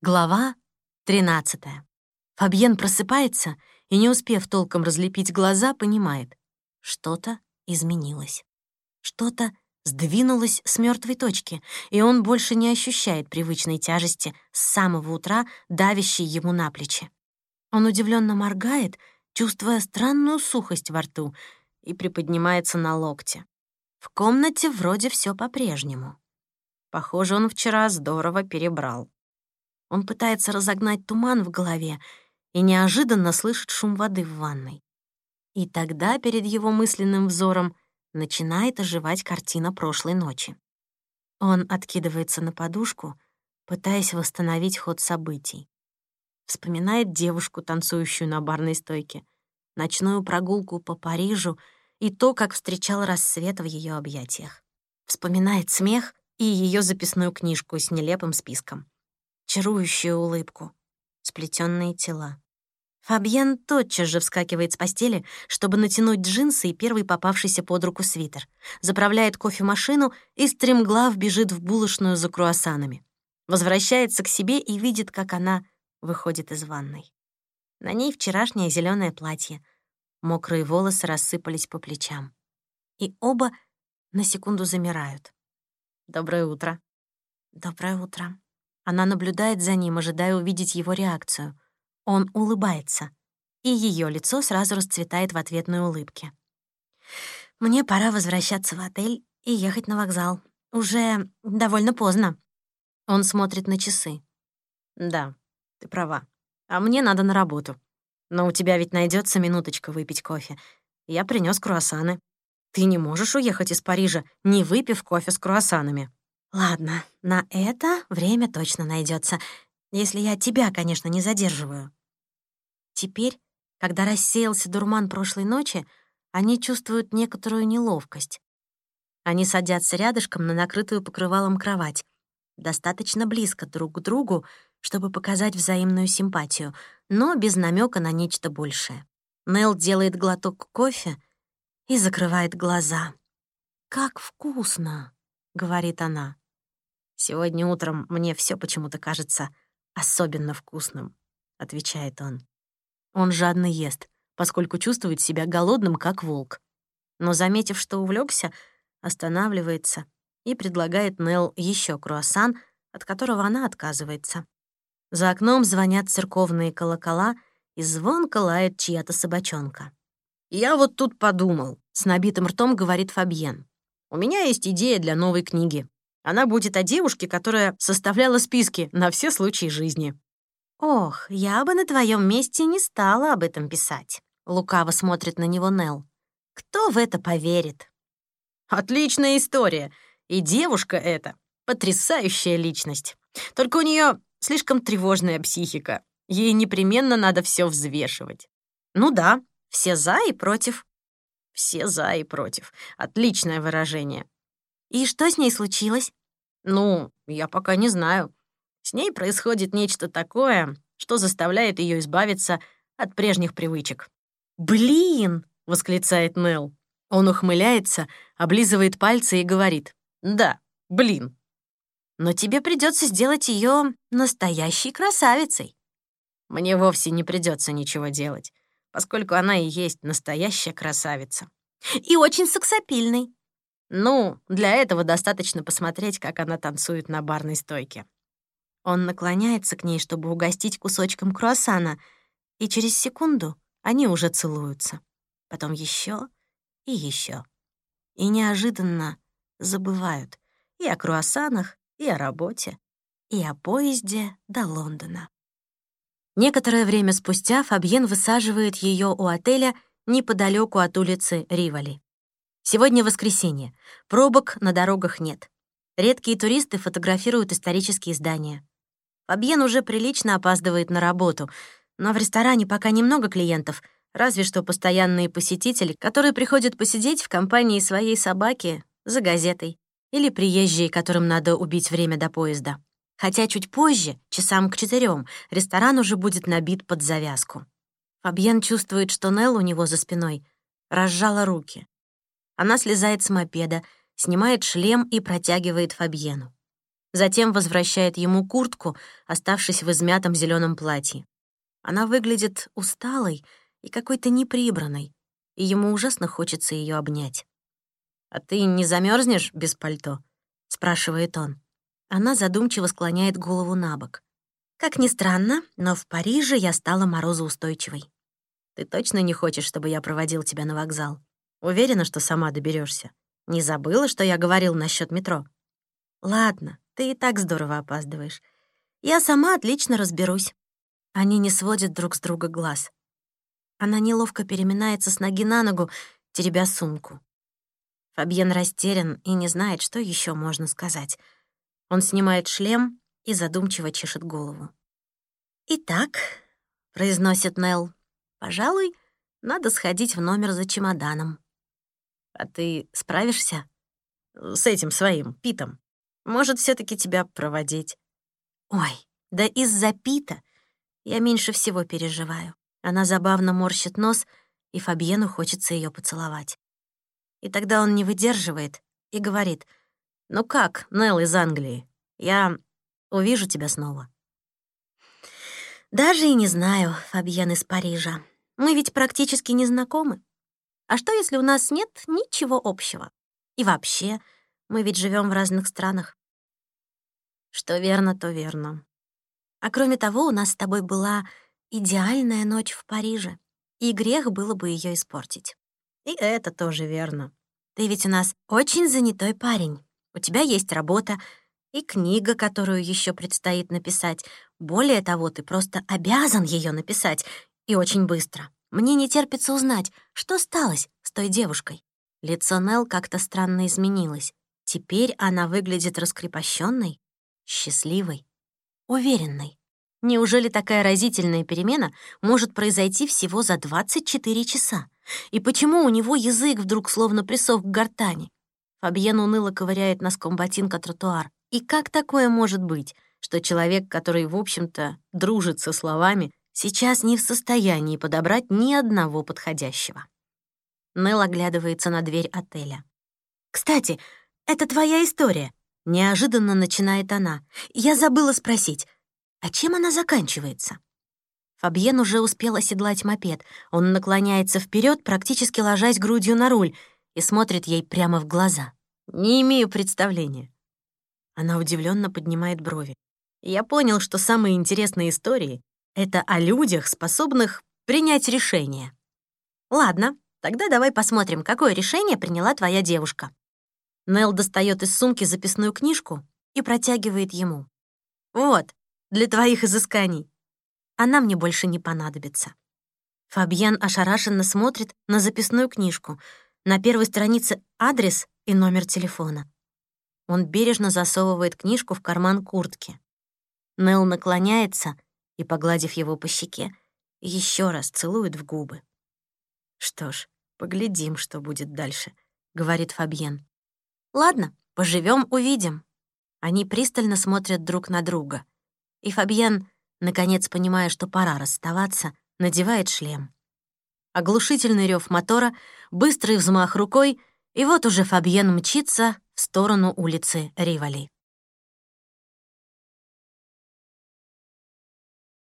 Глава 13. Фабьен просыпается и, не успев толком разлепить глаза, понимает, что-то изменилось. Что-то сдвинулось с мертвой точки, и он больше не ощущает привычной тяжести с самого утра, давящей ему на плечи. Он удивленно моргает, чувствуя странную сухость во рту, и приподнимается на локте. В комнате вроде все по-прежнему. Похоже, он вчера здорово перебрал. Он пытается разогнать туман в голове и неожиданно слышит шум воды в ванной. И тогда перед его мысленным взором начинает оживать картина прошлой ночи. Он откидывается на подушку, пытаясь восстановить ход событий. Вспоминает девушку, танцующую на барной стойке, ночную прогулку по Парижу и то, как встречал рассвет в ее объятиях. Вспоминает смех и ее записную книжку с нелепым списком чарующую улыбку, сплетенные тела. Фабьен тотчас же вскакивает с постели, чтобы натянуть джинсы и первый попавшийся под руку свитер, заправляет кофемашину и стремглав бежит в булочную за круассанами. Возвращается к себе и видит, как она выходит из ванной. На ней вчерашнее зеленое платье. Мокрые волосы рассыпались по плечам. И оба на секунду замирают. «Доброе утро». «Доброе утро», она наблюдает за ним, ожидая увидеть его реакцию. Он улыбается, и ее лицо сразу расцветает в ответной улыбке. «Мне пора возвращаться в отель и ехать на вокзал. Уже довольно поздно». Он смотрит на часы. «Да, ты права. А мне надо на работу. Но у тебя ведь найдется минуточка выпить кофе. Я принес круассаны. Ты не можешь уехать из Парижа, не выпив кофе с круассанами». Ладно, на это время точно найдется, если я тебя, конечно, не задерживаю. Теперь, когда рассеялся дурман прошлой ночи, они чувствуют некоторую неловкость. Они садятся рядышком на накрытую покрывалом кровать, достаточно близко друг к другу, чтобы показать взаимную симпатию, но без намека на нечто большее. Нел делает глоток кофе и закрывает глаза. «Как вкусно!» — говорит она. «Сегодня утром мне все почему-то кажется особенно вкусным», — отвечает он. Он жадно ест, поскольку чувствует себя голодным, как волк. Но, заметив, что увлекся, останавливается и предлагает Нел еще круассан, от которого она отказывается. За окном звонят церковные колокола, и звонко лает чья-то собачонка. «Я вот тут подумал», — с набитым ртом говорит Фабьен. «У меня есть идея для новой книги. Она будет о девушке, которая составляла списки на все случаи жизни. «Ох, я бы на твоем месте не стала об этом писать», — лукаво смотрит на него Нел. «Кто в это поверит?» «Отличная история. И девушка эта — потрясающая личность. Только у нее слишком тревожная психика. Ей непременно надо все взвешивать. Ну да, все за и против. Все за и против. Отличное выражение. И что с ней случилось? Ну, я пока не знаю. С ней происходит нечто такое, что заставляет ее избавиться от прежних привычек. «Блин!» — восклицает Нелл. Он ухмыляется, облизывает пальцы и говорит. «Да, блин. Но тебе придется сделать ее настоящей красавицей». Мне вовсе не придется ничего делать, поскольку она и есть настоящая красавица. «И очень сексапильный», ну, для этого достаточно посмотреть, как она танцует на барной стойке. Он наклоняется к ней, чтобы угостить кусочком круассана, и через секунду они уже целуются. Потом еще и еще. И неожиданно забывают и о круассанах, и о работе, и о поезде до Лондона. Некоторое время спустя Фабьен высаживает ее у отеля неподалеку от улицы Ривали. Сегодня воскресенье. Пробок на дорогах нет. Редкие туристы фотографируют исторические здания. Фабьен уже прилично опаздывает на работу, но в ресторане пока немного клиентов, разве что постоянные посетители, которые приходят посидеть в компании своей собаки за газетой, или приезжие, которым надо убить время до поезда. Хотя чуть позже, часам к четырем, ресторан уже будет набит под завязку. Фабьен чувствует, что Нелл у него за спиной разжала руки. Она слезает с мопеда, снимает шлем и протягивает Фабьену. Затем возвращает ему куртку, оставшись в измятом зеленом платье. Она выглядит усталой и какой-то неприбранной, и ему ужасно хочется ее обнять. «А ты не замерзнешь без пальто?» — спрашивает он. Она задумчиво склоняет голову на бок. Как ни странно, но в Париже я стала морозоустойчивой. Ты точно не хочешь, чтобы я проводил тебя на вокзал? Уверена, что сама доберешься. Не забыла, что я говорил насчет метро? Ладно, ты и так здорово опаздываешь. Я сама отлично разберусь. Они не сводят друг с друга глаз. Она неловко переминается с ноги на ногу, теребя сумку. Фабьен растерян и не знает, что еще можно сказать. Он снимает шлем и задумчиво чешет голову. «Итак», — произносит Нелл, — «пожалуй, надо сходить в номер за чемоданом». «А ты справишься?» «С этим своим, Питом. Может, все таки тебя проводить?» «Ой, да из-за Пита я меньше всего переживаю». Она забавно морщит нос, и Фабьену хочется ее поцеловать. И тогда он не выдерживает и говорит, «Ну как, Нелл из Англии? Я увижу тебя снова». «Даже и не знаю, Фабьен из Парижа. Мы ведь практически не знакомы. А что, если у нас нет ничего общего? И вообще, мы ведь живем в разных странах». «Что верно, то верно. А кроме того, у нас с тобой была идеальная ночь в Париже, и грех было бы ее испортить. И это тоже верно. Ты ведь у нас очень занятой парень. У тебя есть работа, и книга, которую еще предстоит написать. Более того, ты просто обязан ее написать, и очень быстро. Мне не терпится узнать, что сталось с той девушкой. Лицо Нел как-то странно изменилось. Теперь она выглядит раскрепощенной, счастливой, уверенной. Неужели такая разительная перемена может произойти всего за 24 часа? И почему у него язык вдруг словно присох к гортани? Фабьен уныло ковыряет носком ботинка тротуар. И как такое может быть, что человек, который, в общем-то, дружит со словами, сейчас не в состоянии подобрать ни одного подходящего? Нелл оглядывается на дверь отеля. «Кстати, это твоя история», — неожиданно начинает она. «Я забыла спросить, а чем она заканчивается?» Фабьен уже успел оседлать мопед. Он наклоняется вперед, практически ложась грудью на руль, и смотрит ей прямо в глаза. «Не имею представления. Она удивленно поднимает брови. Я понял, что самые интересные истории — это о людях, способных принять решение. Ладно, тогда давай посмотрим, какое решение приняла твоя девушка. Нел достает из сумки записную книжку и протягивает ему. Вот, для твоих изысканий. Она мне больше не понадобится. Фабьен ошарашенно смотрит на записную книжку. На первой странице адрес и номер телефона. Он бережно засовывает книжку в карман куртки. Нел наклоняется и, погладив его по щеке, еще раз целует в губы. «Что ж, поглядим, что будет дальше», — говорит Фабьен. «Ладно, поживем, увидим». Они пристально смотрят друг на друга. И Фабьен, наконец понимая, что пора расставаться, надевает шлем. Оглушительный рев мотора, быстрый взмах рукой, и вот уже Фабьен мчится в сторону улицы Ривали.